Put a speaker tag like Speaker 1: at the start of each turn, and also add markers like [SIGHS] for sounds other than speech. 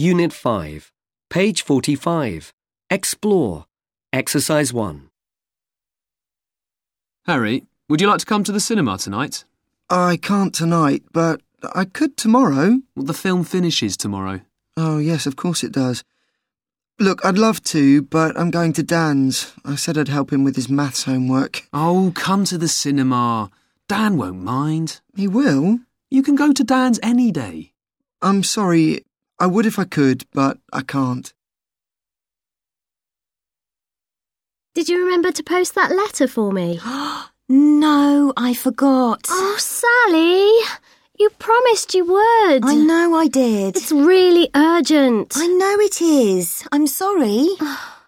Speaker 1: Unit 5, page 45. Explore. Exercise 1.
Speaker 2: Harry, would you like to come to the cinema tonight?
Speaker 3: I can't tonight, but I could tomorrow.
Speaker 2: Well, the film finishes tomorrow.
Speaker 3: Oh, yes, of course it does. Look, I'd love to, but I'm going to Dan's. I said I'd help him with his maths homework.
Speaker 2: Oh, come to the cinema. Dan won't mind.
Speaker 3: He will?
Speaker 2: You can go to Dan's any day.
Speaker 3: I'm sorry. I would if I could, but I can't.
Speaker 4: Did you remember to post that letter for me? [GASPS]
Speaker 5: No, I forgot.
Speaker 4: oh, Sally, you promised you would.
Speaker 5: I know I did.
Speaker 4: It's really urgent.
Speaker 5: I know it is. I'm sorry. [SIGHS] [SIGHS] [SIGHS]